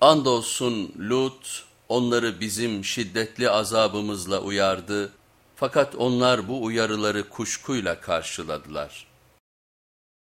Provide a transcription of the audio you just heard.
Andolsun Lut onları bizim şiddetli azabımızla uyardı fakat onlar bu uyarıları kuşkuyla karşıladılar.